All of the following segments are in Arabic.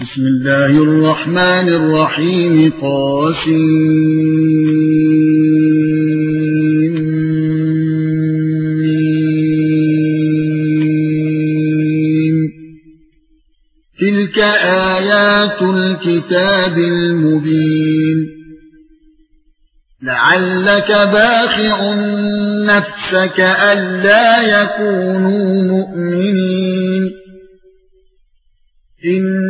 بسم الله الرحمن الرحيم. قاسم تلك آيات الكتاب المبين. لعلك باخع نفسك ألا يكونوا مؤمنين. إن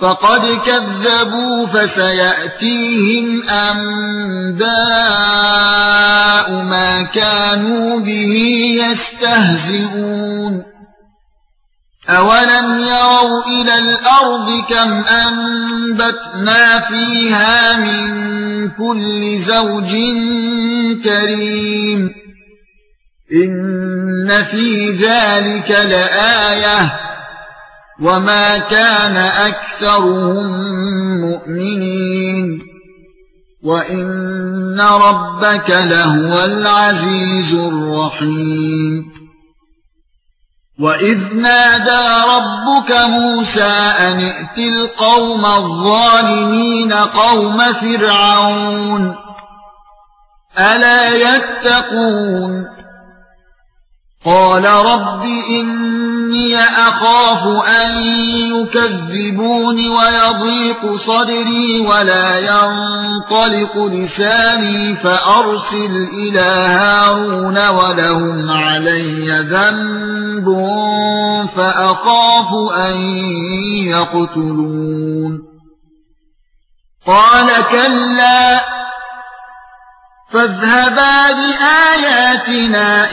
فقد كذبوا فسيأتيهم أنباء ما كانوا به يستهزئون. أولم يروا إلى الأرض كم أنبتنا فيها من كل زوج كريم. إن في ذلك لآية. وما كان اكثرهم مؤمنين وان ربك لهو العزيز الرحيم واذ نادى ربك موسى ان ائت القوم الظالمين قوم فرعون الا يتقون قال رب إني أخاف أن يكذبون ويضيق صدري ولا ينطلق لساني فأرسل إلى هارون ولهم علي ذنب فأخاف أن يقتلون. قال كلا فاذهبا بآياتنا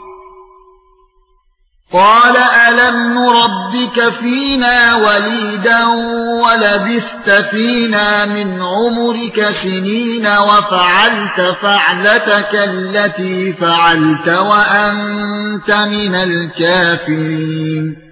قال ألم نربك فينا وليدا ولبثت فينا من عمرك سنين وفعلت فعلتك التي فعلت وأنت من الكافرين